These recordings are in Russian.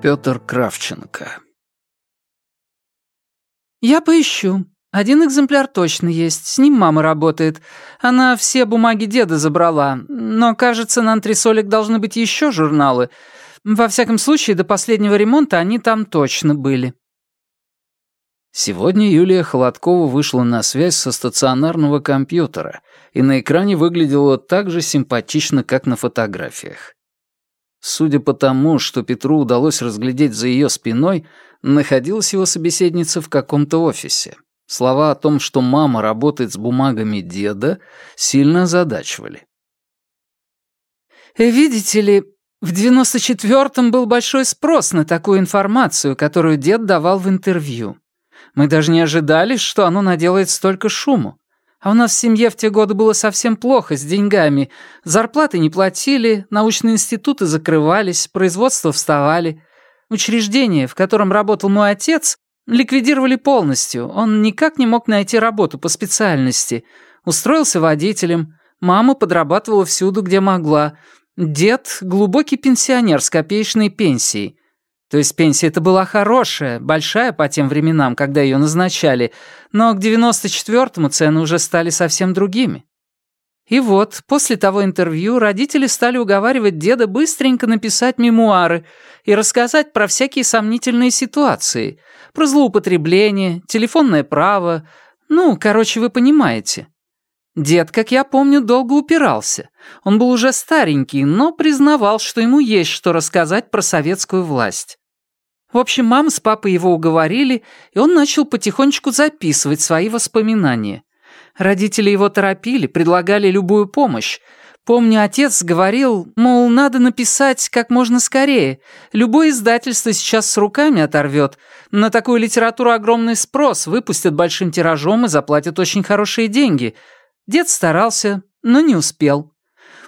Петр Кравченко. «Я поищу. Один экземпляр точно есть. С ним мама работает. Она все бумаги деда забрала. Но, кажется, на антресолик должны быть еще журналы. Во всяком случае, до последнего ремонта они там точно были». Сегодня Юлия Холодкова вышла на связь со стационарного компьютера и на экране выглядела так же симпатично, как на фотографиях. Судя по тому, что Петру удалось разглядеть за ее спиной, находилась его собеседница в каком-то офисе. Слова о том, что мама работает с бумагами деда, сильно озадачивали. «Видите ли, в 94-м был большой спрос на такую информацию, которую дед давал в интервью. Мы даже не ожидали, что оно наделает столько шуму. А у нас в семье в те годы было совсем плохо с деньгами. Зарплаты не платили, научные институты закрывались, производства вставали. Учреждение, в котором работал мой отец, ликвидировали полностью. Он никак не мог найти работу по специальности. Устроился водителем. Мама подрабатывала всюду, где могла. Дед — глубокий пенсионер с копеечной пенсией. То есть пенсия это была хорошая, большая по тем временам, когда ее назначали, но к 94-му цены уже стали совсем другими. И вот, после того интервью родители стали уговаривать деда быстренько написать мемуары и рассказать про всякие сомнительные ситуации, про злоупотребление, телефонное право, ну, короче, вы понимаете. Дед, как я помню, долго упирался. Он был уже старенький, но признавал, что ему есть что рассказать про советскую власть. В общем, мама с папой его уговорили, и он начал потихонечку записывать свои воспоминания. Родители его торопили, предлагали любую помощь. Помню, отец говорил, мол, надо написать как можно скорее. Любое издательство сейчас с руками оторвет. На такую литературу огромный спрос, выпустят большим тиражом и заплатят очень хорошие деньги. Дед старался, но не успел.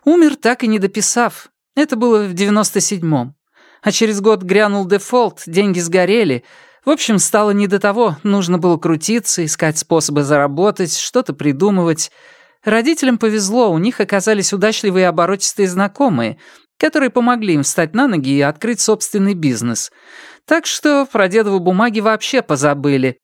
Умер, так и не дописав. Это было в девяносто седьмом а через год грянул дефолт, деньги сгорели. В общем, стало не до того, нужно было крутиться, искать способы заработать, что-то придумывать. Родителям повезло, у них оказались удачливые оборотистые знакомые, которые помогли им встать на ноги и открыть собственный бизнес. Так что про дедову бумаги вообще позабыли.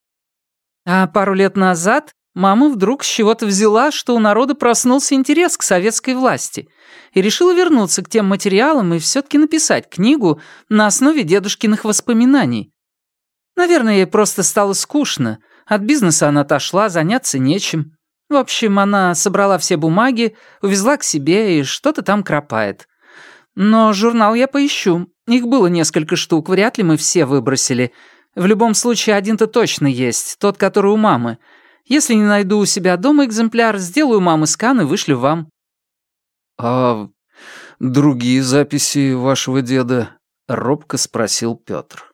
А пару лет назад Мама вдруг с чего-то взяла, что у народа проснулся интерес к советской власти и решила вернуться к тем материалам и все-таки написать книгу на основе дедушкиных воспоминаний. Наверное, ей просто стало скучно. От бизнеса она отошла, заняться нечем. В общем, она собрала все бумаги, увезла к себе и что-то там кропает. Но журнал я поищу. Их было несколько штук, вряд ли мы все выбросили. В любом случае, один-то точно есть, тот, который у мамы — если не найду у себя дома экземпляр, сделаю мамы скан и вышлю вам». «А другие записи вашего деда?» — робко спросил Петр.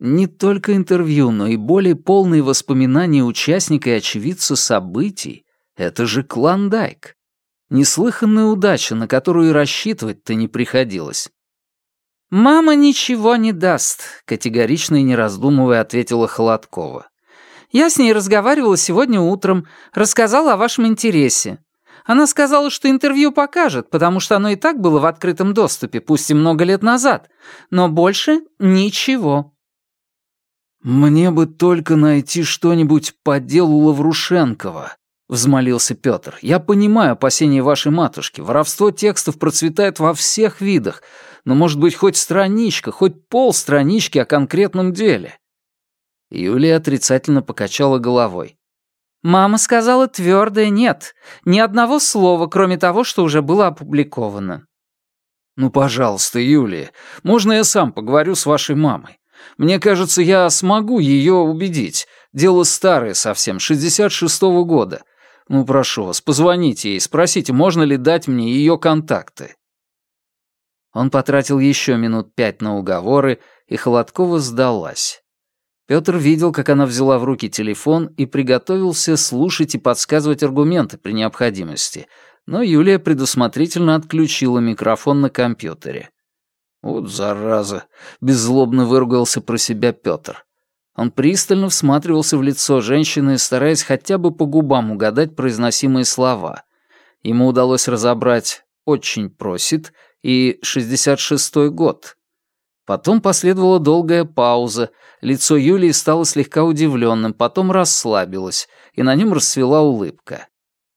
Не только интервью, но и более полные воспоминания участника и очевидца событий — это же Клондайк. Неслыханная удача, на которую и рассчитывать-то не приходилось. «Мама ничего не даст», — категорично и не раздумывая ответила Холодкова. Я с ней разговаривала сегодня утром, рассказала о вашем интересе. Она сказала, что интервью покажет, потому что оно и так было в открытом доступе, пусть и много лет назад. Но больше ничего. «Мне бы только найти что-нибудь по делу Лаврушенкова», — взмолился Петр. «Я понимаю опасения вашей матушки. Воровство текстов процветает во всех видах. Но, может быть, хоть страничка, хоть полстранички о конкретном деле. Юлия отрицательно покачала головой. «Мама сказала твердое нет. Ни одного слова, кроме того, что уже было опубликовано». «Ну, пожалуйста, Юлия, можно я сам поговорю с вашей мамой? Мне кажется, я смогу ее убедить. Дело старое совсем, 66-го года. Ну, прошу вас, позвоните ей, спросите, можно ли дать мне ее контакты». Он потратил еще минут пять на уговоры, и Холодкова сдалась. Петр видел, как она взяла в руки телефон и приготовился слушать и подсказывать аргументы при необходимости, но Юлия предусмотрительно отключила микрофон на компьютере. «Вот зараза!» — беззлобно выругался про себя Петр. Он пристально всматривался в лицо женщины, стараясь хотя бы по губам угадать произносимые слова. Ему удалось разобрать «очень просит» и «66-й год». Потом последовала долгая пауза, лицо Юлии стало слегка удивленным, потом расслабилось, и на нем расцвела улыбка.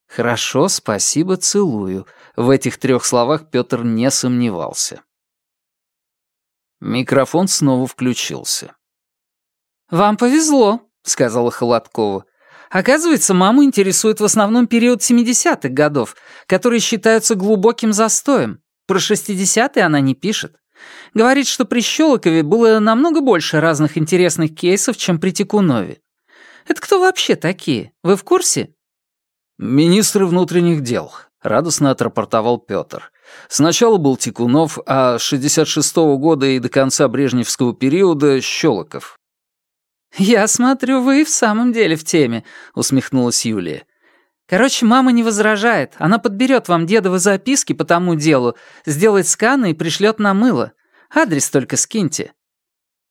«Хорошо, спасибо, целую». В этих трех словах Петр не сомневался. Микрофон снова включился. «Вам повезло», — сказала Холодкова. «Оказывается, маму интересует в основном период 70-х годов, которые считаются глубоким застоем. Про 60-е она не пишет. Говорит, что при Щелокове было намного больше разных интересных кейсов, чем при Тикунове. Это кто вообще такие? Вы в курсе?» «Министры внутренних дел», — радостно отрапортовал Пётр. «Сначала был Тикунов, а с 66-го года и до конца Брежневского периода — Щелоков». «Я смотрю, вы и в самом деле в теме», — усмехнулась Юлия. Короче, мама не возражает. Она подберет вам дедовы записки по тому делу, сделает сканы и пришлет на мыло. Адрес только скиньте».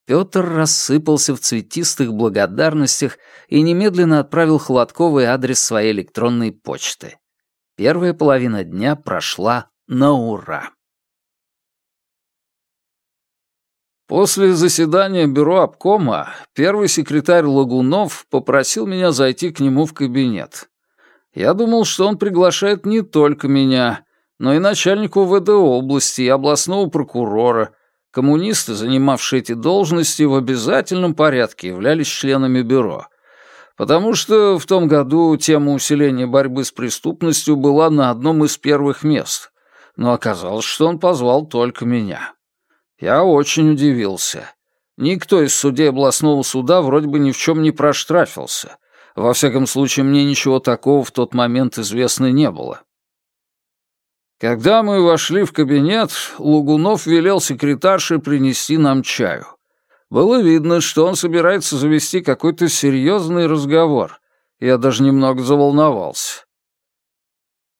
Пётр рассыпался в цветистых благодарностях и немедленно отправил Холодковой адрес своей электронной почты. Первая половина дня прошла на ура. После заседания бюро обкома первый секретарь Лагунов попросил меня зайти к нему в кабинет. Я думал, что он приглашает не только меня, но и начальника УВД области и областного прокурора. Коммунисты, занимавшие эти должности, в обязательном порядке являлись членами бюро. Потому что в том году тема усиления борьбы с преступностью была на одном из первых мест. Но оказалось, что он позвал только меня. Я очень удивился. Никто из судей областного суда вроде бы ни в чем не проштрафился. Во всяком случае, мне ничего такого в тот момент известно не было. Когда мы вошли в кабинет, Лугунов велел секретарше принести нам чаю. Было видно, что он собирается завести какой-то серьезный разговор. Я даже немного заволновался.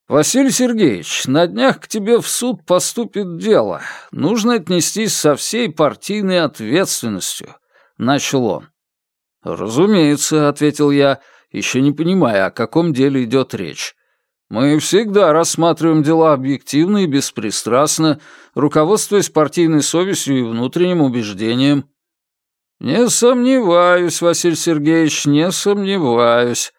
«Василий Сергеевич, на днях к тебе в суд поступит дело. Нужно отнестись со всей партийной ответственностью», — начал он. «Разумеется», — ответил я, еще не понимая, о каком деле идет речь. «Мы всегда рассматриваем дела объективно и беспристрастно, руководствуясь партийной совестью и внутренним убеждением». «Не сомневаюсь, Василий Сергеевич, не сомневаюсь».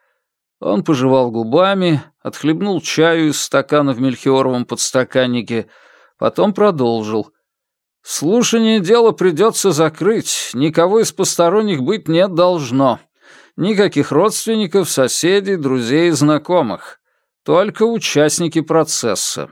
Он пожевал губами, отхлебнул чаю из стакана в мельхиоровом подстаканнике, потом продолжил. Слушание дела придется закрыть, никого из посторонних быть не должно. Никаких родственников, соседей, друзей и знакомых. Только участники процесса.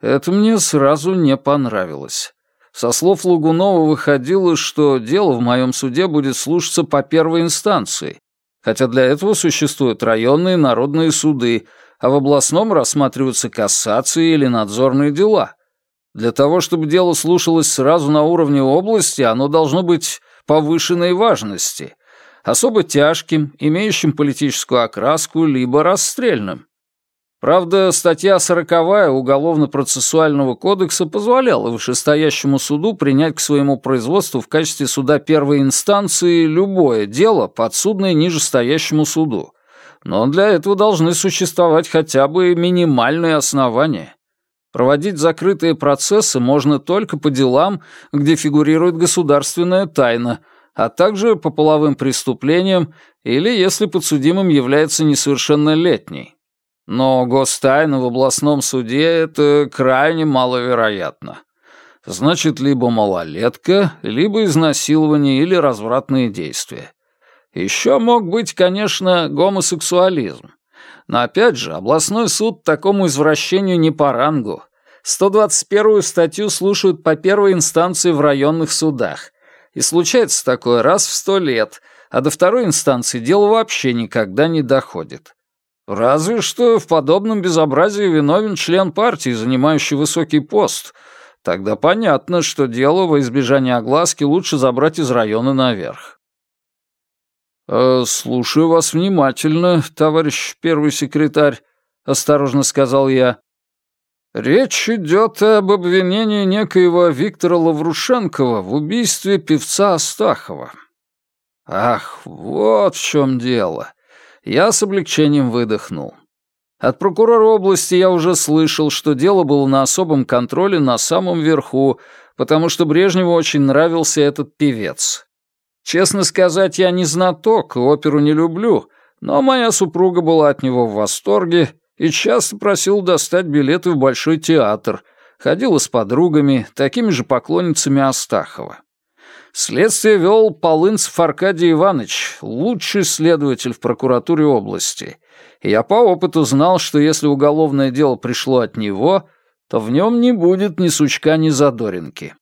Это мне сразу не понравилось. Со слов Лугунова выходило, что дело в моем суде будет слушаться по первой инстанции, хотя для этого существуют районные народные суды, а в областном рассматриваются кассации или надзорные дела. Для того, чтобы дело слушалось сразу на уровне области, оно должно быть повышенной важности, особо тяжким, имеющим политическую окраску, либо расстрельным. Правда, статья 40 Уголовно-процессуального кодекса позволяла вышестоящему суду принять к своему производству в качестве суда первой инстанции любое дело, подсудное нижестоящему суду. Но для этого должны существовать хотя бы минимальные основания. Проводить закрытые процессы можно только по делам, где фигурирует государственная тайна, а также по половым преступлениям или если подсудимым является несовершеннолетний. Но гостайна в областном суде — это крайне маловероятно. Значит, либо малолетка, либо изнасилование или развратные действия. Еще мог быть, конечно, гомосексуализм. Но опять же, областной суд такому извращению не по рангу. 121-ю статью слушают по первой инстанции в районных судах. И случается такое раз в сто лет, а до второй инстанции дело вообще никогда не доходит. Разве что в подобном безобразии виновен член партии, занимающий высокий пост. Тогда понятно, что дело во избежание огласки лучше забрать из района наверх. «Э, «Слушаю вас внимательно, товарищ первый секретарь», — осторожно сказал я. «Речь идет об обвинении некоего Виктора Лаврушенкова в убийстве певца Астахова». «Ах, вот в чем дело». Я с облегчением выдохнул. От прокурора области я уже слышал, что дело было на особом контроле на самом верху, потому что Брежневу очень нравился этот певец. Честно сказать, я не знаток, оперу не люблю, но моя супруга была от него в восторге и часто просил достать билеты в Большой театр, ходила с подругами, такими же поклонницами Астахова. Следствие вел Полынцев Аркадий Иванович, лучший следователь в прокуратуре области. Я по опыту знал, что если уголовное дело пришло от него, то в нем не будет ни сучка, ни задоринки.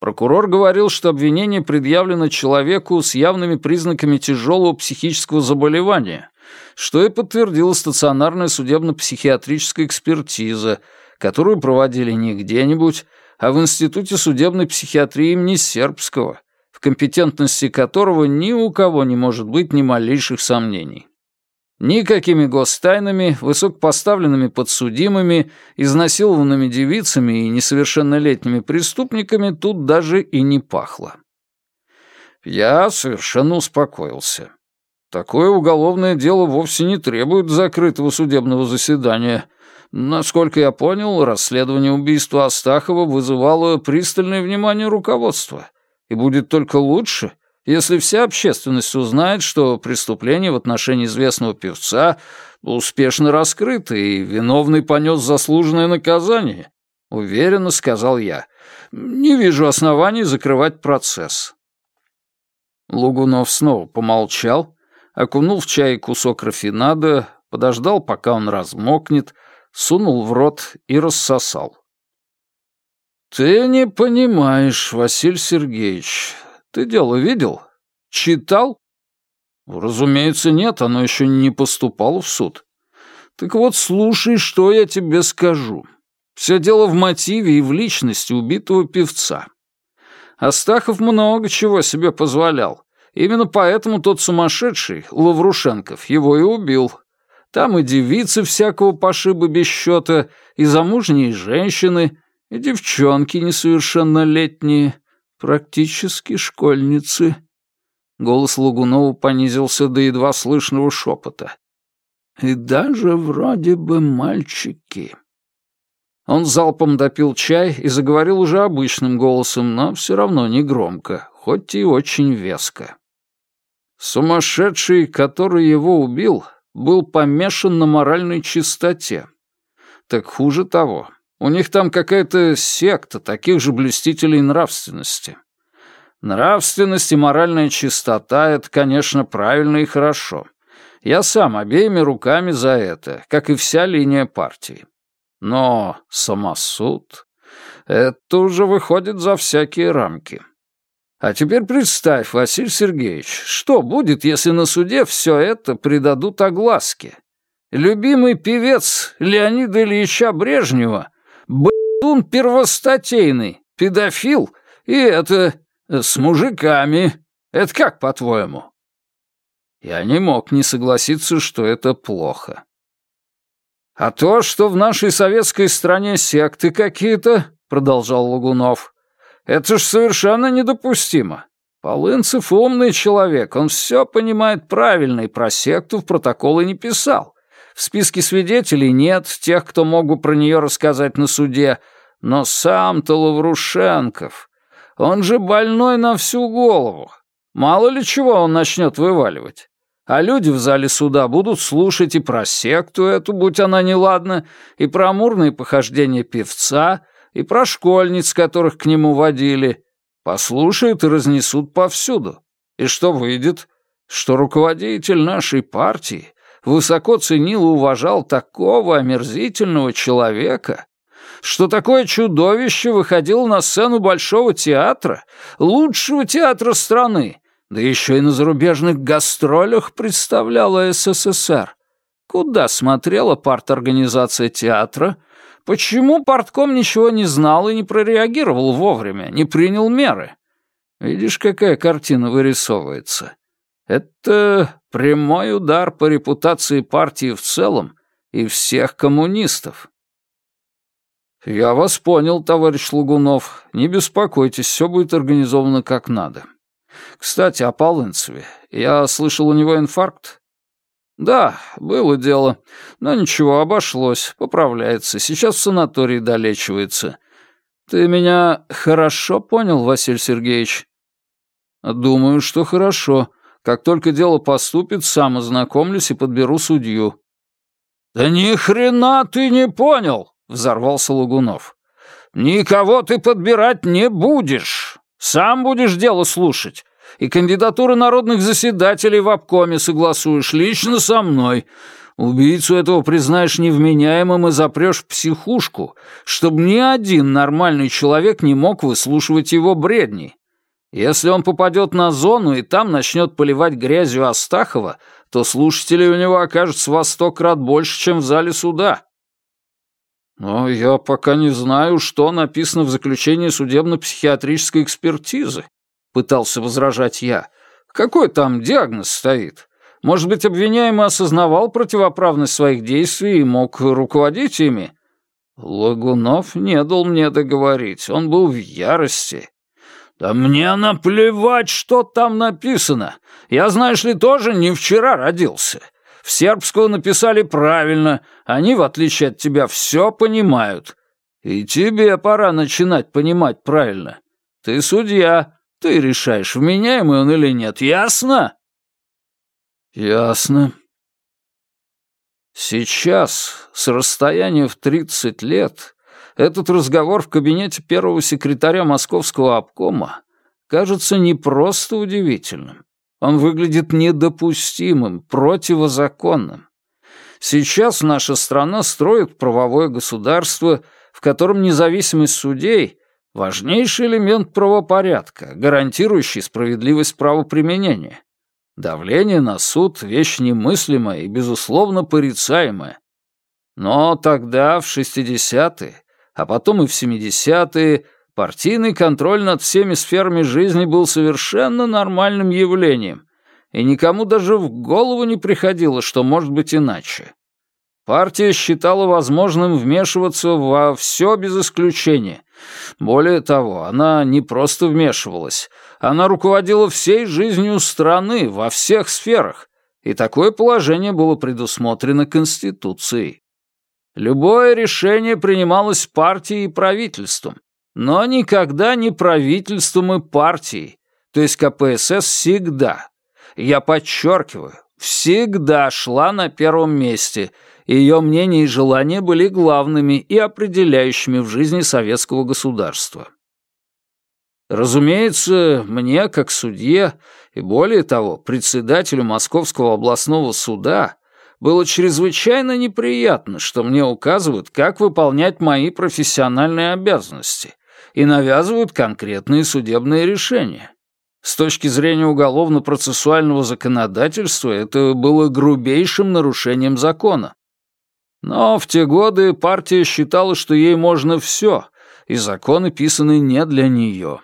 Прокурор говорил, что обвинение предъявлено человеку с явными признаками тяжелого психического заболевания, что и подтвердила стационарная судебно-психиатрическая экспертиза, которую проводили не где-нибудь, а в Институте судебной психиатрии имени Сербского, в компетентности которого ни у кого не может быть ни малейших сомнений. Никакими гостайнами, высокопоставленными подсудимыми, изнасилованными девицами и несовершеннолетними преступниками тут даже и не пахло. Я совершенно успокоился. Такое уголовное дело вовсе не требует закрытого судебного заседания. Насколько я понял, расследование убийства Астахова вызывало пристальное внимание руководства. И будет только лучше, если вся общественность узнает, что преступление в отношении известного певца успешно раскрыто и виновный понес заслуженное наказание, уверенно сказал я. Не вижу оснований закрывать процесс. Лугунов снова помолчал, окунул в чай кусок рафинада, подождал, пока он размокнет, сунул в рот и рассосал. «Ты не понимаешь, Василий Сергеевич. Ты дело видел? Читал? Разумеется, нет, оно еще не поступало в суд. Так вот, слушай, что я тебе скажу. Все дело в мотиве и в личности убитого певца. Астахов много чего себе позволял. Именно поэтому тот сумасшедший, Лаврушенков, его и убил. Там и девицы всякого пошиба без счета, и замужние женщины, и девчонки несовершеннолетние. «Практически школьницы». Голос Лугунова понизился до едва слышного шепота. «И даже вроде бы мальчики». Он залпом допил чай и заговорил уже обычным голосом, но все равно не громко, хоть и очень веско. Сумасшедший, который его убил, был помешан на моральной чистоте. Так хуже того, у них там какая-то секта таких же блюстителей нравственности. Нравственность и моральная чистота — это, конечно, правильно и хорошо. Я сам обеими руками за это, как и вся линия партии. Но самосуд — это уже выходит за всякие рамки. А теперь представь, Василий Сергеевич, что будет, если на суде все это придадут огласке? Любимый певец Леонида Ильича Брежнева — Б***ун первостатейный, педофил, и это... Э, с мужиками. Это как, по-твоему?» Я не мог не согласиться, что это плохо. «А то, что в нашей советской стране секты какие-то, — продолжал Лагунов, — это ж совершенно недопустимо. Полынцев умный человек, он все понимает правильно и про секту в протоколы не писал. В списке свидетелей нет тех, кто мог бы про нее рассказать на суде, но сам-то Лаврушенков, он же больной на всю голову. Мало ли чего он начнет вываливать. А люди в зале суда будут слушать и про секту эту, будь она неладна, и про амурные похождения певца, и про школьниц, которых к нему водили. Послушают и разнесут повсюду. И что выйдет? Что руководитель нашей партии высоко ценил и уважал такого омерзительного человека, что такое чудовище выходило на сцену Большого театра, лучшего театра страны, да еще и на зарубежных гастролях представляла СССР. Куда смотрела парторганизация театра? Почему партком ничего не знал и не прореагировал вовремя, не принял меры? Видишь, какая картина вырисовывается. Это прямой удар по репутации партии в целом и всех коммунистов. «Я вас понял, товарищ Лугунов. Не беспокойтесь, все будет организовано как надо. Кстати, о Полынцеве. Я слышал, у него инфаркт?» «Да, было дело. Но ничего, обошлось. Поправляется. Сейчас в санатории долечивается. «Ты меня хорошо понял, Василий Сергеевич?» «Думаю, что хорошо. Как только дело поступит, сам ознакомлюсь и подберу судью». «Да ни хрена ты не понял!» — взорвался Лагунов. «Никого ты подбирать не будешь. Сам будешь дело слушать. И кандидатуры народных заседателей в обкоме согласуешь лично со мной. Убийцу этого признаешь невменяемым и запрешь в психушку, чтобы ни один нормальный человек не мог выслушивать его бредни. Если он попадет на зону и там начнет поливать грязью Астахова, то слушателей у него окажется во сто крат больше, чем в зале суда. Но я пока не знаю, что написано в заключении судебно-психиатрической экспертизы, пытался возражать я. Какой там диагноз стоит? Может быть, обвиняемый осознавал противоправность своих действий и мог руководить ими? Лагунов не дал мне договорить, он был в ярости. «Да мне наплевать, что там написано. Я, знаешь ли, тоже не вчера родился. В сербского написали правильно, они, в отличие от тебя, все понимают. И тебе пора начинать понимать правильно. Ты судья, ты решаешь, вменяемый он или нет, ясно?» «Ясно». Сейчас, с расстояния в 30 лет, этот разговор в кабинете первого секретаря московского обкома кажется не просто удивительным. Он выглядит недопустимым, противозаконным. Сейчас наша страна строит правовое государство, в котором независимость судей — важнейший элемент правопорядка, гарантирующий справедливость правоприменения. Давление на суд — вещь немыслимая и, безусловно, порицаемая. Но тогда, в 60-е, а потом и в 70-е, партийный контроль над всеми сферами жизни был совершенно нормальным явлением, и никому даже в голову не приходило, что может быть иначе. Партия считала возможным вмешиваться во все без исключения. Более того, она не просто вмешивалась, она руководила всей жизнью страны во всех сферах, и такое положение было предусмотрено Конституцией. Любое решение принималось партией и правительством, но никогда не правительством и партией, то есть КПСС всегда, я подчеркиваю, всегда шла на первом месте, ее мнение и желания были главными и определяющими в жизни советского государства. Разумеется, мне, как судье, и более того, председателю Московского областного суда, было чрезвычайно неприятно, что мне указывают, как выполнять мои профессиональные обязанности и навязывают конкретные судебные решения. С точки зрения уголовно-процессуального законодательства это было грубейшим нарушением закона. Но в те годы партия считала, что ей можно все, и законы писаны не для нее.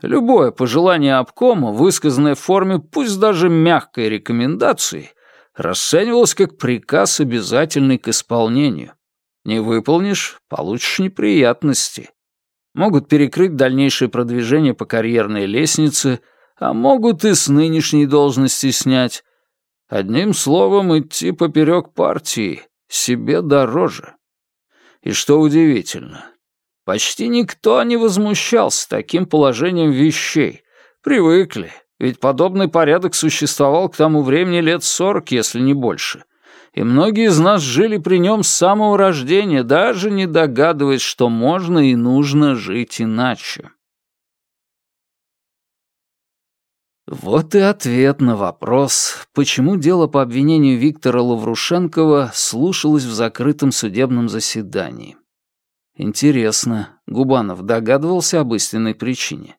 Любое пожелание обкома, высказанное в форме пусть даже мягкой рекомендации, расценивалось как приказ, обязательный к исполнению. Не выполнишь — получишь неприятности. Могут перекрыть дальнейшее продвижение по карьерной лестнице, а могут и с нынешней должности снять. Одним словом, идти поперек партии себе дороже. И что удивительно, почти никто не возмущался таким положением вещей. Привыкли, ведь подобный порядок существовал к тому времени лет сорок, если не больше и многие из нас жили при нем с самого рождения, даже не догадываясь, что можно и нужно жить иначе. Вот и ответ на вопрос, почему дело по обвинению Виктора Лаврушенкова слушалось в закрытом судебном заседании. Интересно, Губанов догадывался об истинной причине?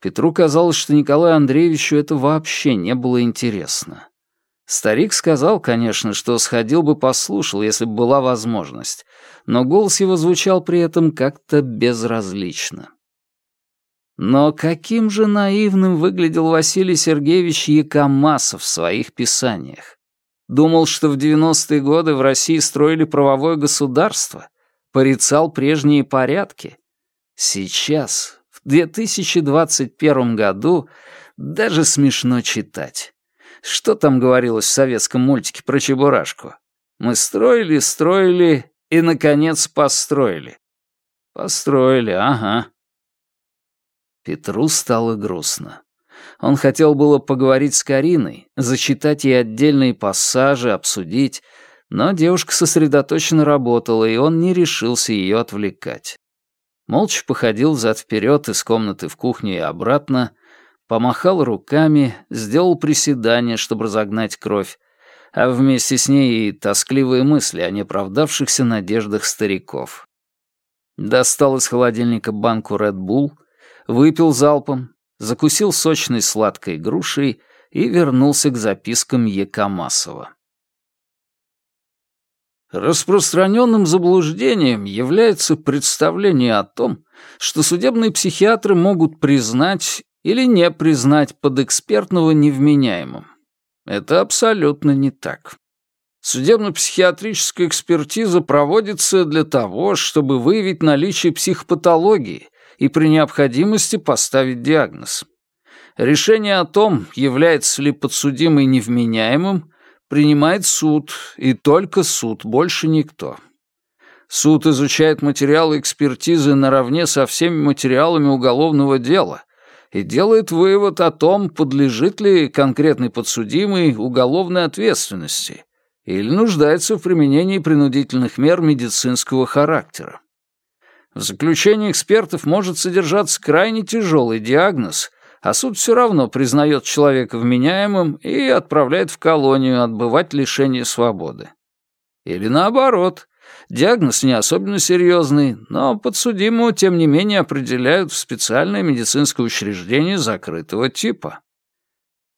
Петру казалось, что Николаю Андреевичу это вообще не было интересно. Старик сказал, конечно, что сходил бы послушал, если бы была возможность, но голос его звучал при этом как-то безразлично. Но каким же наивным выглядел Василий Сергеевич Якомасов в своих писаниях. Думал, что в 90-е годы в России строили правовое государство, порицал прежние порядки. Сейчас, в 2021 году, даже смешно читать. Что там говорилось в советском мультике про Чебурашку? Мы строили, строили и, наконец, построили. Построили, ага. Петру стало грустно. Он хотел было поговорить с Кариной, зачитать ей отдельные пассажи, обсудить, но девушка сосредоточенно работала, и он не решился ее отвлекать. Молча походил взад-вперед из комнаты в кухню и обратно, помахал руками, сделал приседание, чтобы разогнать кровь, а вместе с ней и тоскливые мысли о неправдавшихся надеждах стариков. Достал из холодильника банку Red выпил залпом, закусил сочной сладкой грушей и вернулся к запискам Екамасова. Распространенным заблуждением является представление о том, что судебные психиатры могут признать или не признать подэкспертного невменяемым. Это абсолютно не так. Судебно-психиатрическая экспертиза проводится для того, чтобы выявить наличие психопатологии и при необходимости поставить диагноз. Решение о том, является ли подсудимый невменяемым, принимает суд, и только суд, больше никто. Суд изучает материалы экспертизы наравне со всеми материалами уголовного дела и делает вывод о том, подлежит ли конкретный подсудимый уголовной ответственности или нуждается в применении принудительных мер медицинского характера. В заключении экспертов может содержаться крайне тяжелый диагноз – а суд все равно признает человека вменяемым и отправляет в колонию отбывать лишение свободы. Или наоборот, диагноз не особенно серьезный, но подсудимого, тем не менее, определяют в специальное медицинское учреждение закрытого типа.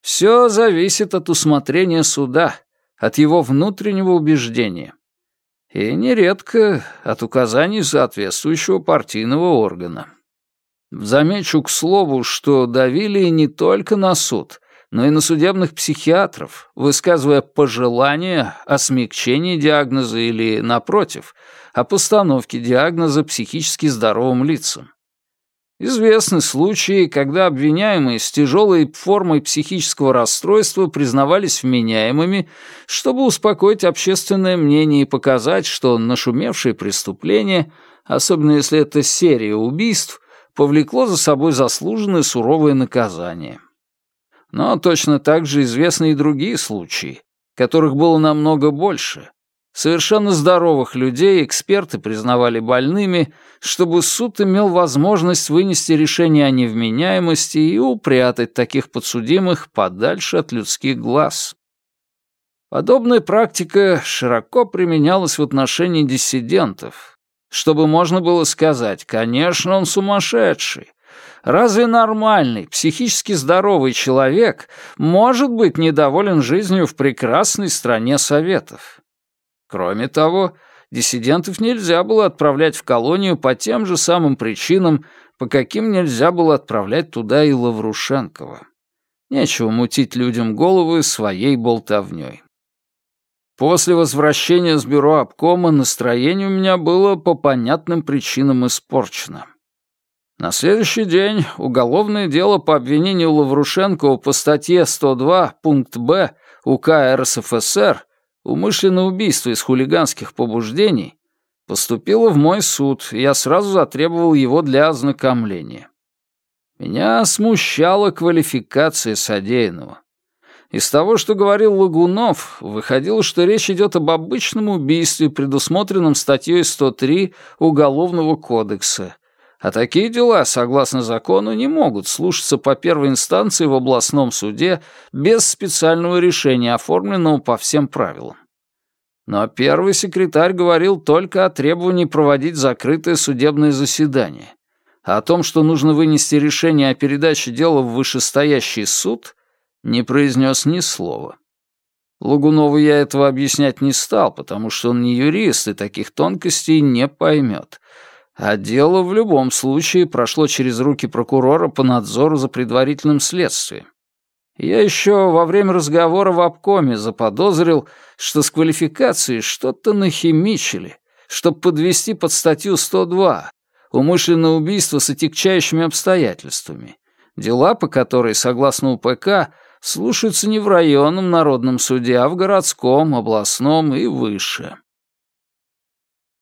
Все зависит от усмотрения суда, от его внутреннего убеждения. И нередко от указаний соответствующего партийного органа. Замечу к слову, что давили не только на суд, но и на судебных психиатров, высказывая пожелания о смягчении диагноза или, напротив, о постановке диагноза психически здоровым лицам. Известны случаи, когда обвиняемые с тяжелой формой психического расстройства признавались вменяемыми, чтобы успокоить общественное мнение и показать, что нашумевшие преступления, особенно если это серия убийств, повлекло за собой заслуженное суровое наказание. Но точно так же известны и другие случаи, которых было намного больше. Совершенно здоровых людей эксперты признавали больными, чтобы суд имел возможность вынести решение о невменяемости и упрятать таких подсудимых подальше от людских глаз. Подобная практика широко применялась в отношении диссидентов, чтобы можно было сказать, конечно, он сумасшедший. Разве нормальный, психически здоровый человек может быть недоволен жизнью в прекрасной стране Советов? Кроме того, диссидентов нельзя было отправлять в колонию по тем же самым причинам, по каким нельзя было отправлять туда и Лаврушенкова. Нечего мутить людям головы своей болтовней. После возвращения с бюро обкома настроение у меня было по понятным причинам испорчено. На следующий день уголовное дело по обвинению Лаврушенкова по статье 102 пункт Б УК РСФСР «Умышленное убийство из хулиганских побуждений» поступило в мой суд, и я сразу затребовал его для ознакомления. Меня смущала квалификация содеянного. Из того, что говорил Лагунов, выходило, что речь идет об обычном убийстве, предусмотренном статьей 103 Уголовного кодекса. А такие дела, согласно закону, не могут слушаться по первой инстанции в областном суде без специального решения, оформленного по всем правилам. Но первый секретарь говорил только о требовании проводить закрытое судебное заседание. А о том, что нужно вынести решение о передаче дела в вышестоящий суд, не произнес ни слова. Лагунову я этого объяснять не стал, потому что он не юрист и таких тонкостей не поймет. А дело в любом случае прошло через руки прокурора по надзору за предварительным следствием. Я еще во время разговора в обкоме заподозрил, что с квалификацией что-то нахимичили, чтобы подвести под статью 102 «Умышленное убийство с отягчающими обстоятельствами», дела по которой, согласно УПК, слушаются не в районном народном суде, а в городском, областном и выше.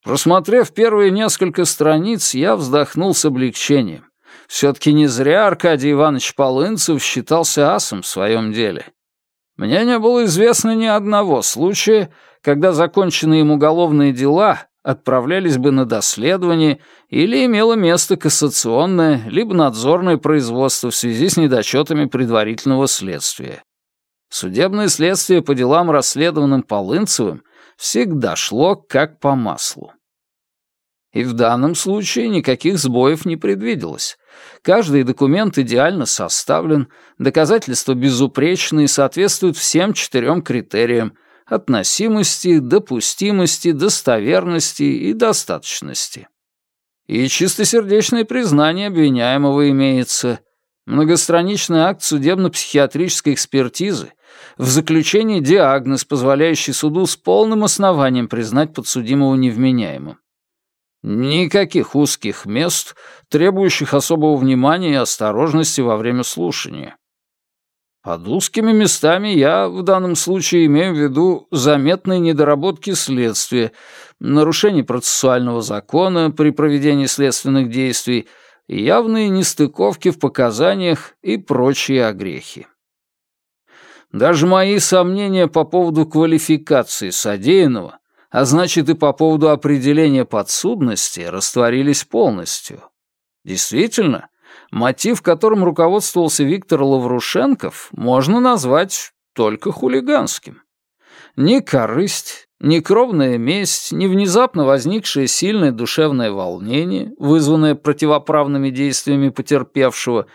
Просмотрев первые несколько страниц, я вздохнул с облегчением. Все-таки не зря Аркадий Иванович Полынцев считался асом в своем деле. Мне не было известно ни одного случая, когда законченные им уголовные дела отправлялись бы на доследование или имело место кассационное либо надзорное производство в связи с недочетами предварительного следствия. Судебное следствие по делам, расследованным Полынцевым, всегда шло как по маслу. И в данном случае никаких сбоев не предвиделось. Каждый документ идеально составлен, доказательства безупречны и соответствуют всем четырем критериям — относимости, допустимости, достоверности и достаточности. И чистосердечное признание обвиняемого имеется. Многостраничный акт судебно-психиатрической экспертизы, в заключении диагноз, позволяющий суду с полным основанием признать подсудимого невменяемым. Никаких узких мест, требующих особого внимания и осторожности во время слушания. Под узкими местами я в данном случае имею в виду заметные недоработки следствия, нарушение процессуального закона при проведении следственных действий, явные нестыковки в показаниях и прочие огрехи. Даже мои сомнения по поводу квалификации содеянного а значит и по поводу определения подсудности, растворились полностью. Действительно, мотив, которым руководствовался Виктор Лаврушенков, можно назвать только хулиганским. Ни корысть, ни кровная месть, ни внезапно возникшее сильное душевное волнение, вызванное противоправными действиями потерпевшего,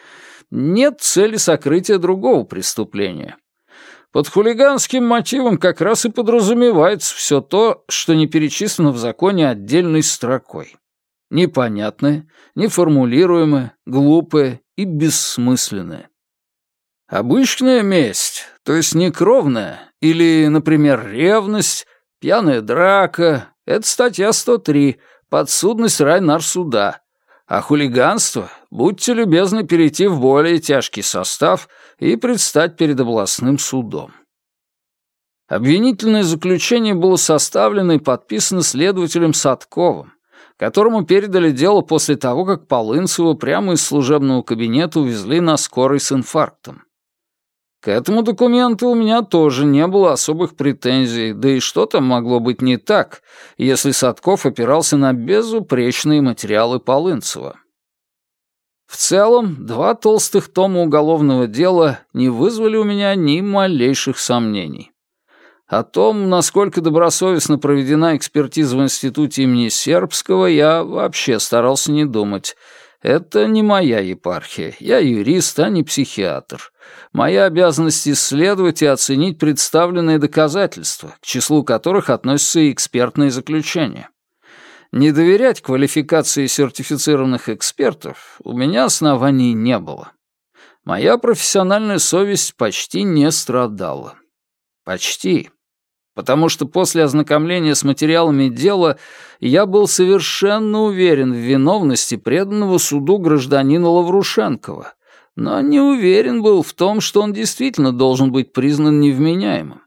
нет цели сокрытия другого преступления. Под хулиганским мотивом как раз и подразумевается все то, что не перечислено в законе отдельной строкой. Непонятное, неформулируемое, глупое и бессмысленное. Обычная месть, то есть некровная, или, например, ревность, пьяная драка — это статья 103, подсудность райнарсуда. А хулиганство, будьте любезны перейти в более тяжкий состав и предстать перед областным судом. Обвинительное заключение было составлено и подписано следователем Садковым, которому передали дело после того, как Полынцева прямо из служебного кабинета увезли на скорой с инфарктом. К этому документу у меня тоже не было особых претензий, да и что там могло быть не так, если Садков опирался на безупречные материалы Полынцева. В целом, два толстых тома уголовного дела не вызвали у меня ни малейших сомнений. О том, насколько добросовестно проведена экспертиза в институте имени Сербского, я вообще старался не думать — это не моя епархия. Я юрист, а не психиатр. Моя обязанность исследовать и оценить представленные доказательства, к числу которых относятся и экспертные заключения. Не доверять квалификации сертифицированных экспертов у меня оснований не было. Моя профессиональная совесть почти не страдала. Почти потому что после ознакомления с материалами дела я был совершенно уверен в виновности преданного суду гражданина Лаврушенкова, но не уверен был в том, что он действительно должен быть признан невменяемым.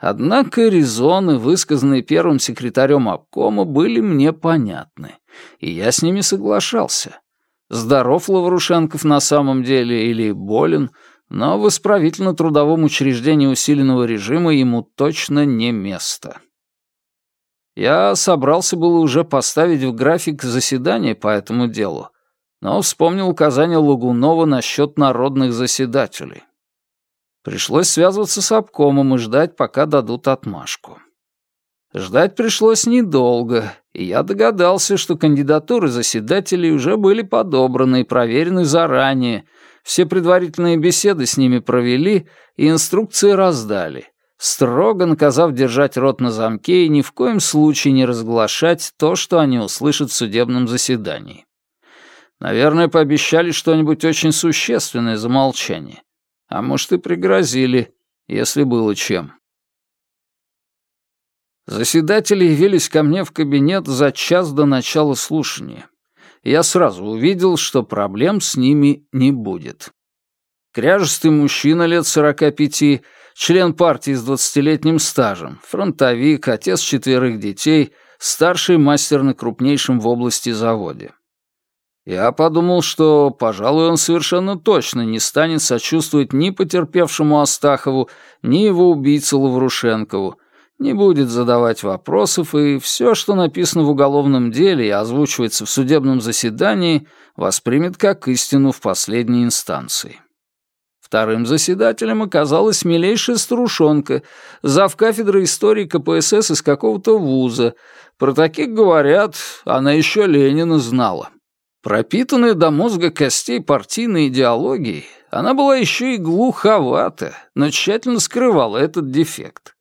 Однако резоны, высказанные первым секретарем обкома, были мне понятны, и я с ними соглашался. Здоров Лаврушенков на самом деле или болен — но в исправительно-трудовом учреждении усиленного режима ему точно не место. Я собрался было уже поставить в график заседание по этому делу, но вспомнил указание Лагунова насчет народных заседателей. Пришлось связываться с обкомом и ждать, пока дадут отмашку. Ждать пришлось недолго, и я догадался, что кандидатуры заседателей уже были подобраны и проверены заранее, все предварительные беседы с ними провели и инструкции раздали, строго наказав держать рот на замке и ни в коем случае не разглашать то, что они услышат в судебном заседании. Наверное, пообещали что-нибудь очень существенное за молчание. А может, и пригрозили, если было чем. Заседатели явились ко мне в кабинет за час до начала слушания я сразу увидел, что проблем с ними не будет. Кряжестый мужчина лет сорока пяти, член партии с двадцатилетним стажем, фронтовик, отец четверых детей, старший мастер на крупнейшем в области заводе. Я подумал, что, пожалуй, он совершенно точно не станет сочувствовать ни потерпевшему Астахову, ни его убийце Лаврушенкову, не будет задавать вопросов, и все, что написано в уголовном деле и озвучивается в судебном заседании, воспримет как истину в последней инстанции. Вторым заседателем оказалась милейшая старушонка, зав кафедры истории КПСС из какого-то вуза. Про таких говорят, она еще Ленина знала. Пропитанная до мозга костей партийной идеологией, она была еще и глуховата, но тщательно скрывала этот дефект.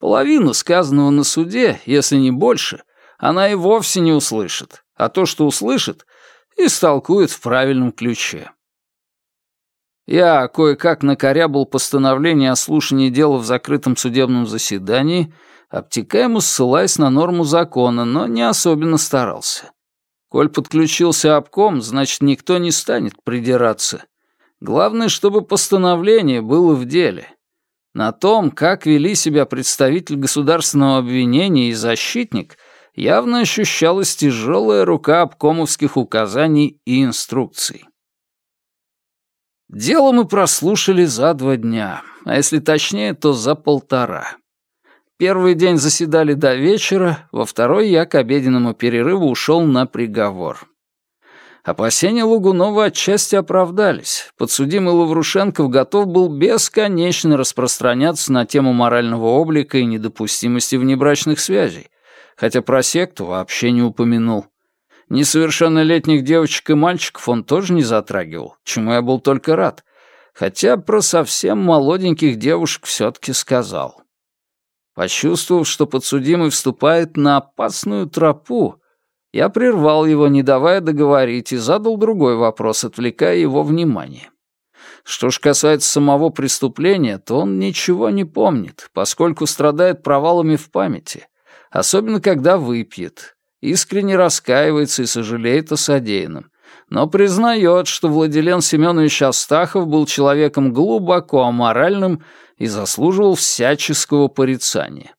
Половину сказанного на суде, если не больше, она и вовсе не услышит, а то, что услышит, истолкует в правильном ключе. Я кое-как накорябал постановление о слушании дела в закрытом судебном заседании, обтекаемо ссылаясь на норму закона, но не особенно старался. Коль подключился обком, значит, никто не станет придираться. Главное, чтобы постановление было в деле. На том, как вели себя представитель государственного обвинения и защитник, явно ощущалась тяжелая рука обкомовских указаний и инструкций. Дело мы прослушали за два дня, а если точнее, то за полтора. Первый день заседали до вечера, во второй я к обеденному перерыву ушел на приговор. Опасения Лугунова отчасти оправдались. Подсудимый Лаврушенков готов был бесконечно распространяться на тему морального облика и недопустимости внебрачных связей, хотя про секту вообще не упомянул. Несовершеннолетних девочек и мальчиков он тоже не затрагивал, чему я был только рад, хотя про совсем молоденьких девушек все-таки сказал. Почувствовав, что подсудимый вступает на опасную тропу, я прервал его, не давая договорить, и задал другой вопрос, отвлекая его внимание. Что ж касается самого преступления, то он ничего не помнит, поскольку страдает провалами в памяти, особенно когда выпьет, искренне раскаивается и сожалеет о содеянном, но признает, что Владилен Семенович Астахов был человеком глубоко аморальным и заслуживал всяческого порицания.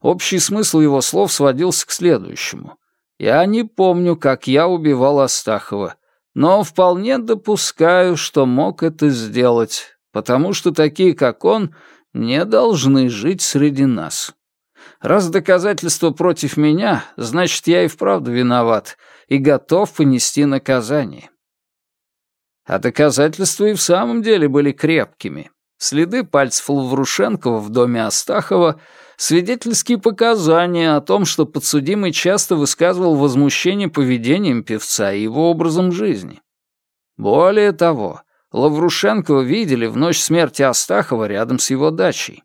Общий смысл его слов сводился к следующему. Я не помню, как я убивал Астахова, но вполне допускаю, что мог это сделать, потому что такие, как он, не должны жить среди нас. Раз доказательства против меня, значит, я и вправду виноват и готов понести наказание. А доказательства и в самом деле были крепкими. Следы пальцев Лаврушенкова в доме Астахова — свидетельские показания о том, что подсудимый часто высказывал возмущение поведением певца и его образом жизни. Более того, Лаврушенкова видели в ночь смерти Астахова рядом с его дачей.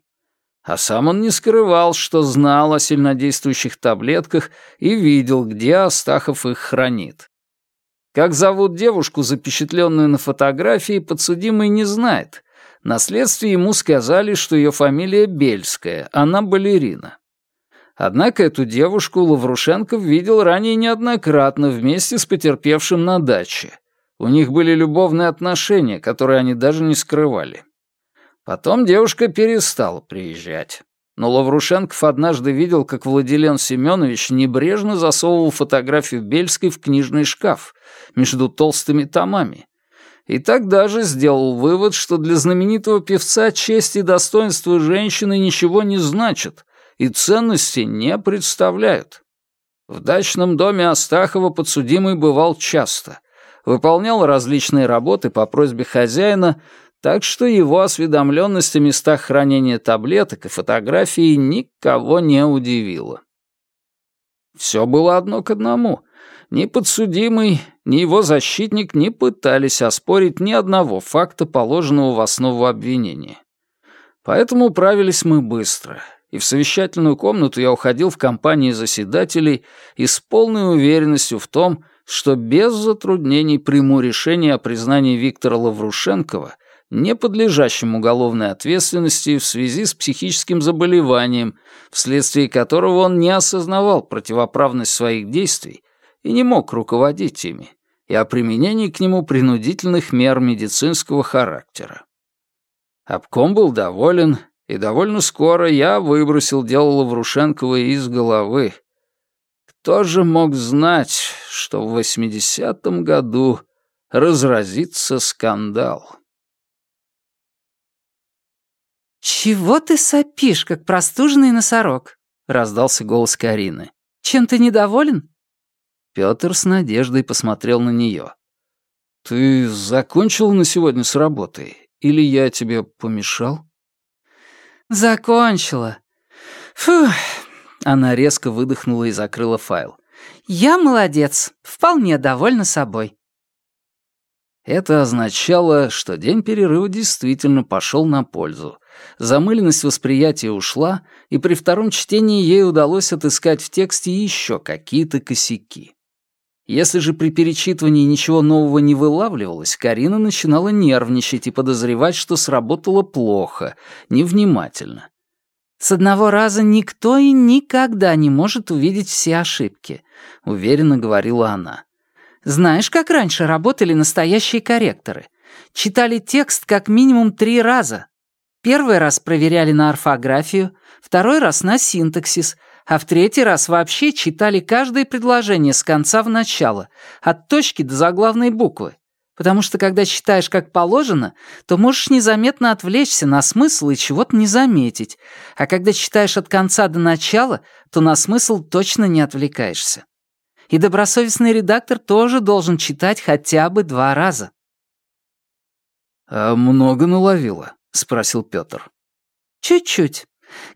А сам он не скрывал, что знал о сильнодействующих таблетках и видел, где Астахов их хранит. Как зовут девушку, запечатленную на фотографии, подсудимый не знает, на следствии ему сказали, что ее фамилия Бельская, она балерина. Однако эту девушку Лаврушенков видел ранее неоднократно вместе с потерпевшим на даче. У них были любовные отношения, которые они даже не скрывали. Потом девушка перестала приезжать. Но Лаврушенков однажды видел, как Владилен Семенович небрежно засовывал фотографию Бельской в книжный шкаф между толстыми томами, и тогда же сделал вывод, что для знаменитого певца честь и достоинство женщины ничего не значат и ценности не представляют. В дачном доме Астахова подсудимый бывал часто, выполнял различные работы по просьбе хозяина, так что его осведомленность о местах хранения таблеток и фотографии никого не удивила. Все было одно к одному. Ни подсудимый, ни его защитник не пытались оспорить ни одного факта, положенного в основу обвинения. Поэтому управились мы быстро, и в совещательную комнату я уходил в компании заседателей и с полной уверенностью в том, что без затруднений приму решение о признании Виктора Лаврушенкова не подлежащим уголовной ответственности в связи с психическим заболеванием, вследствие которого он не осознавал противоправность своих действий и не мог руководить ими, и о применении к нему принудительных мер медицинского характера. Обком был доволен, и довольно скоро я выбросил дело Лаврушенкова из головы. Кто же мог знать, что в восьмидесятом году разразится скандал? «Чего ты сопишь, как простуженный носорог?» — раздался голос Карины. «Чем ты недоволен?» Пётр с надеждой посмотрел на неё. «Ты закончил на сегодня с работой? Или я тебе помешал?» «Закончила. Фух!» Она резко выдохнула и закрыла файл. «Я молодец, вполне довольна собой». Это означало, что день перерыва действительно пошел на пользу. Замыленность восприятия ушла, и при втором чтении ей удалось отыскать в тексте еще какие-то косяки. Если же при перечитывании ничего нового не вылавливалось, Карина начинала нервничать и подозревать, что сработало плохо, невнимательно. «С одного раза никто и никогда не может увидеть все ошибки», — уверенно говорила она. «Знаешь, как раньше работали настоящие корректоры? Читали текст как минимум три раза. Первый раз проверяли на орфографию, второй раз на синтаксис, а в третий раз вообще читали каждое предложение с конца в начало, от точки до заглавной буквы. Потому что когда читаешь как положено, то можешь незаметно отвлечься на смысл и чего-то не заметить, а когда читаешь от конца до начала, то на смысл точно не отвлекаешься. И добросовестный редактор тоже должен читать хотя бы два раза. «А много наловила?» — спросил Пётр. «Чуть-чуть.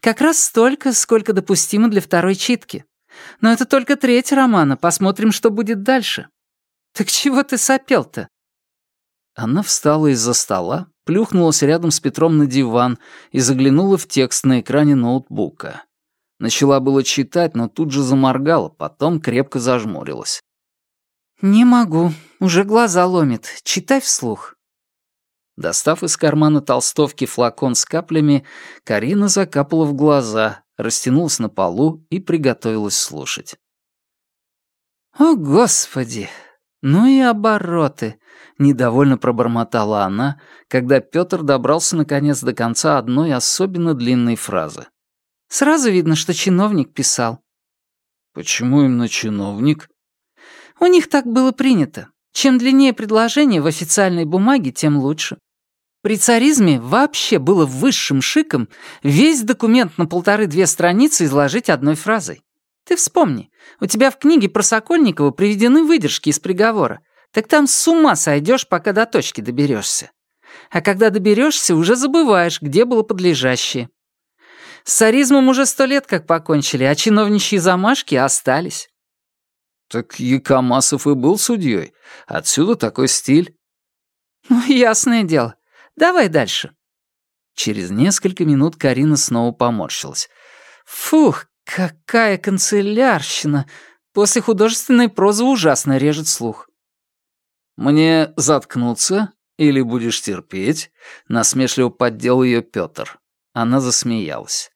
Как раз столько, сколько допустимо для второй читки. Но это только треть романа, посмотрим, что будет дальше. Так чего ты сопел-то?» Она встала из-за стола, плюхнулась рядом с Петром на диван и заглянула в текст на экране ноутбука. Начала было читать, но тут же заморгала, потом крепко зажмурилась. «Не могу, уже глаза ломит. Читай вслух». Достав из кармана толстовки флакон с каплями, Карина закапала в глаза, растянулась на полу и приготовилась слушать. «О, Господи! Ну и обороты!» — недовольно пробормотала она, когда Пётр добрался наконец до конца одной особенно длинной фразы. «Сразу видно, что чиновник писал». «Почему именно чиновник?» «У них так было принято. Чем длиннее предложение в официальной бумаге, тем лучше. При царизме вообще было высшим шиком весь документ на полторы-две страницы изложить одной фразой. Ты вспомни, у тебя в книге про Сокольникова приведены выдержки из приговора. Так там с ума сойдешь, пока до точки доберешься. А когда доберешься, уже забываешь, где было подлежащее. С царизмом уже сто лет как покончили, а чиновничьи замашки остались. Так Якомасов и был судьей. Отсюда такой стиль. Ну, ясное дело. Давай дальше». Через несколько минут Карина снова поморщилась. «Фух, какая канцелярщина! После художественной прозы ужасно режет слух». «Мне заткнуться или будешь терпеть?» — насмешливо поддел ее Петр. Она засмеялась.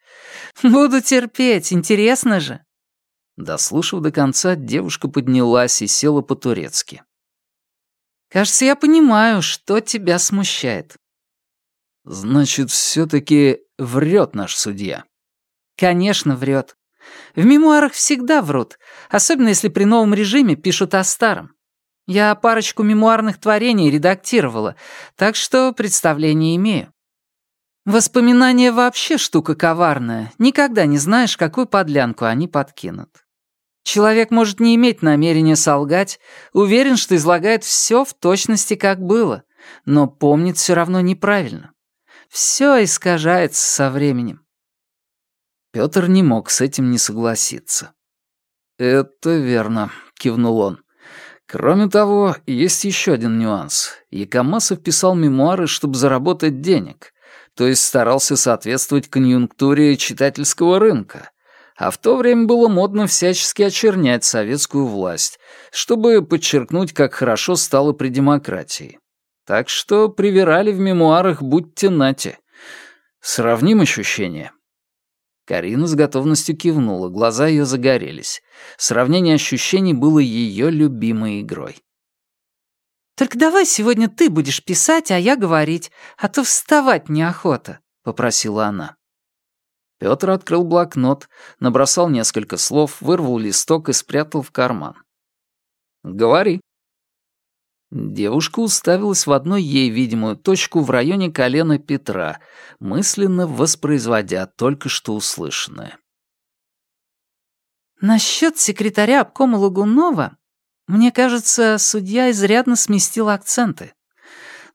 «Буду терпеть, интересно же». Дослушав до конца, девушка поднялась и села по-турецки. «Кажется, я понимаю, что тебя смущает. Значит, все-таки врет наш судья. Конечно, врет. В мемуарах всегда врут, особенно если при новом режиме пишут о старом. Я парочку мемуарных творений редактировала, так что представление имею. Воспоминания вообще штука коварная. Никогда не знаешь, какую подлянку они подкинут. Человек может не иметь намерения солгать, уверен, что излагает все в точности, как было, но помнит все равно неправильно. Все искажается со временем. Пётр не мог с этим не согласиться. «Это верно», — кивнул он. «Кроме того, есть еще один нюанс. Якомасов писал мемуары, чтобы заработать денег, то есть старался соответствовать конъюнктуре читательского рынка. А в то время было модно всячески очернять советскую власть, чтобы подчеркнуть, как хорошо стало при демократии. Так что привирали в мемуарах «Будьте нате». Сравним ощущения. Карина с готовностью кивнула, глаза ее загорелись. Сравнение ощущений было ее любимой игрой. «Только давай сегодня ты будешь писать, а я говорить, а то вставать неохота», — попросила она. Петр открыл блокнот, набросал несколько слов, вырвал листок и спрятал в карман. «Говори». Девушка уставилась в одну ей видимую точку в районе колена Петра, мысленно воспроизводя только что услышанное. «Насчет секретаря обкома Лагунова, мне кажется, судья изрядно сместил акценты.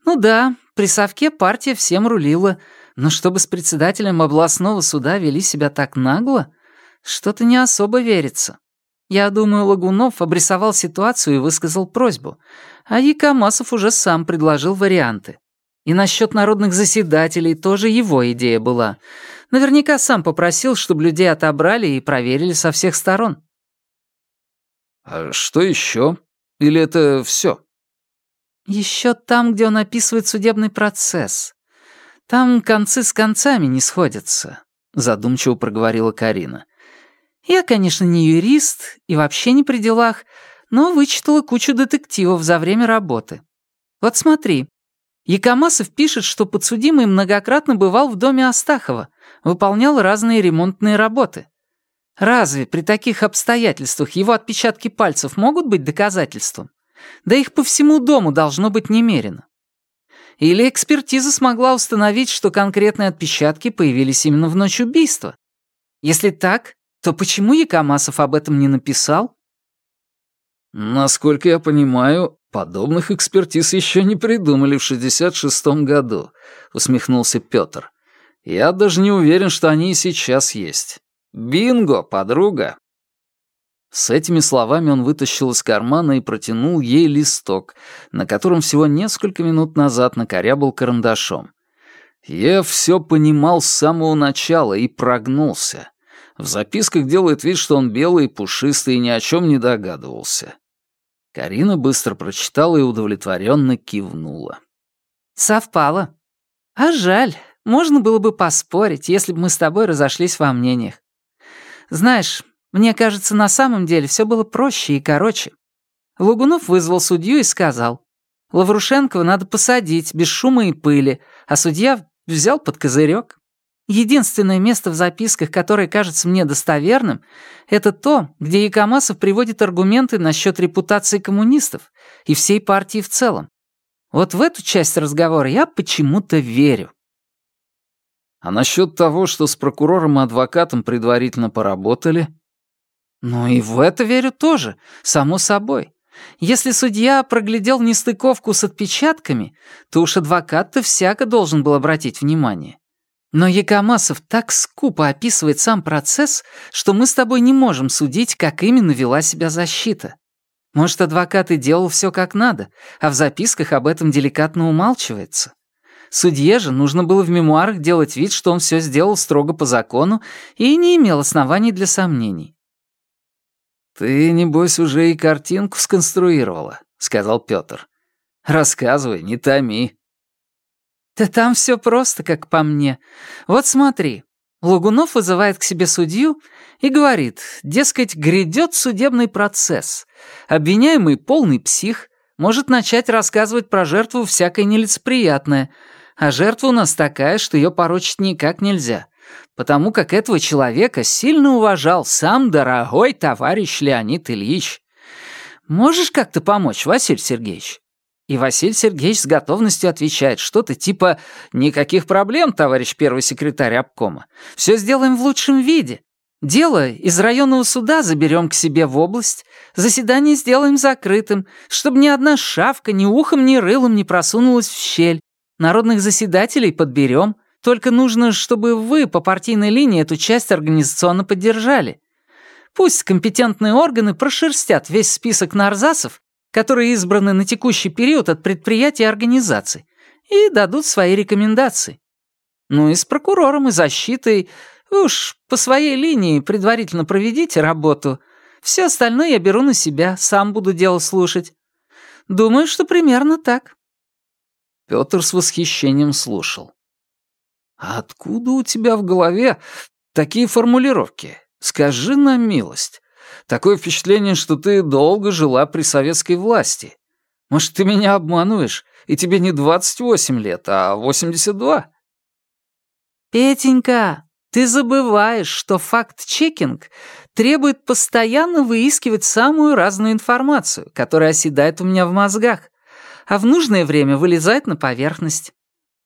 Ну да, при совке партия всем рулила, но чтобы с председателем областного суда вели себя так нагло, что-то не особо верится. Я думаю, Лагунов обрисовал ситуацию и высказал просьбу, а Якомасов уже сам предложил варианты. И насчет народных заседателей тоже его идея была. Наверняка сам попросил, чтобы людей отобрали и проверили со всех сторон. «А что еще? Или это все? Еще там, где он описывает судебный процесс. Там концы с концами не сходятся», — задумчиво проговорила Карина. «Я, конечно, не юрист и вообще не при делах, но вычитала кучу детективов за время работы. Вот смотри, Якомасов пишет, что подсудимый многократно бывал в доме Астахова, выполнял разные ремонтные работы. Разве при таких обстоятельствах его отпечатки пальцев могут быть доказательством? Да их по всему дому должно быть немерено. Или экспертиза смогла установить, что конкретные отпечатки появились именно в ночь убийства? Если так, то почему Якомасов об этом не написал? Насколько я понимаю, подобных экспертиз еще не придумали в 66-м году, усмехнулся Петр. Я даже не уверен, что они и сейчас есть. Бинго, подруга. С этими словами он вытащил из кармана и протянул ей листок, на котором всего несколько минут назад накорябал карандашом. Я все понимал с самого начала и прогнулся. В записках делает вид, что он белый пушистый и ни о чем не догадывался. Карина быстро прочитала и удовлетворенно кивнула. «Совпало. А жаль, можно было бы поспорить, если бы мы с тобой разошлись во мнениях. Знаешь, мне кажется, на самом деле все было проще и короче. Лугунов вызвал судью и сказал, Лаврушенкова надо посадить, без шума и пыли, а судья взял под козырек. Единственное место в записках, которое кажется мне достоверным, это то, где Якомасов приводит аргументы насчет репутации коммунистов и всей партии в целом. Вот в эту часть разговора я почему-то верю. А насчет того, что с прокурором и адвокатом предварительно поработали, ну и в это верю тоже, само собой. Если судья проглядел нестыковку с отпечатками, то уж адвокат-то всяко должен был обратить внимание. Но Якомасов так скупо описывает сам процесс, что мы с тобой не можем судить, как именно вела себя защита. Может, адвокат и делал все как надо, а в записках об этом деликатно умалчивается. Судье же нужно было в мемуарах делать вид, что он все сделал строго по закону и не имел оснований для сомнений. «Ты, небось, уже и картинку сконструировала», — сказал Пётр. «Рассказывай, не томи». «Да там все просто, как по мне. Вот смотри, Лугунов вызывает к себе судью и говорит, дескать, грядет судебный процесс. Обвиняемый полный псих, может начать рассказывать про жертву всякое нелицеприятное, а жертва у нас такая, что ее порочить никак нельзя потому как этого человека сильно уважал сам дорогой товарищ Леонид Ильич. Можешь как-то помочь, Василий Сергеевич?» И Василий Сергеевич с готовностью отвечает что-то типа «Никаких проблем, товарищ первый секретарь обкома. Все сделаем в лучшем виде. Дело из районного суда заберем к себе в область, заседание сделаем закрытым, чтобы ни одна шавка ни ухом, ни рылом не просунулась в щель. Народных заседателей подберем, только нужно, чтобы вы по партийной линии эту часть организационно поддержали. Пусть компетентные органы прошерстят весь список нарзасов, которые избраны на текущий период от предприятий и организаций, и дадут свои рекомендации. Ну и с прокурором и защитой вы уж по своей линии предварительно проведите работу. Все остальное я беру на себя, сам буду дело слушать. Думаю, что примерно так». Пётр с восхищением слушал. А откуда у тебя в голове такие формулировки? Скажи на милость. Такое впечатление, что ты долго жила при советской власти. Может, ты меня обманываешь, и тебе не 28 лет, а 82?» «Петенька, Ты забываешь, что факт-чекинг требует постоянно выискивать самую разную информацию, которая оседает у меня в мозгах, а в нужное время вылезает на поверхность.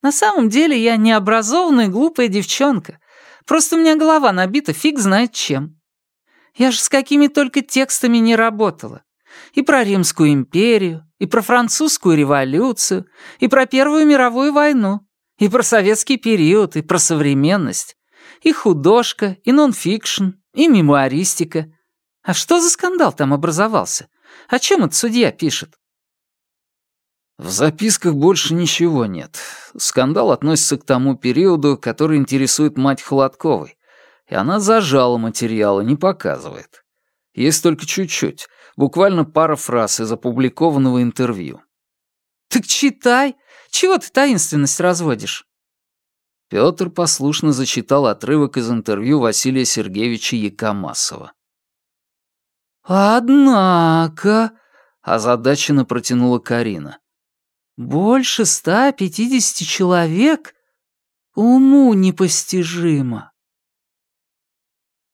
На самом деле я необразованная глупая девчонка. Просто у меня голова набита фиг знает чем. Я же с какими только текстами не работала. И про Римскую империю, и про французскую революцию, и про Первую мировую войну, и про советский период, и про современность, и художка, и нонфикшн, и мемуаристика. А что за скандал там образовался? О чем этот судья пишет? В записках больше ничего нет. Скандал относится к тому периоду, который интересует мать Холодковой, и она зажала материалы, не показывает. Есть только чуть-чуть, буквально пара фраз из опубликованного интервью. «Так читай! Чего ты таинственность разводишь?» Пётр послушно зачитал отрывок из интервью Василия Сергеевича Якомасова. «Однако...» — озадаченно протянула Карина. Больше ста пятидесяти человек? Уму непостижимо.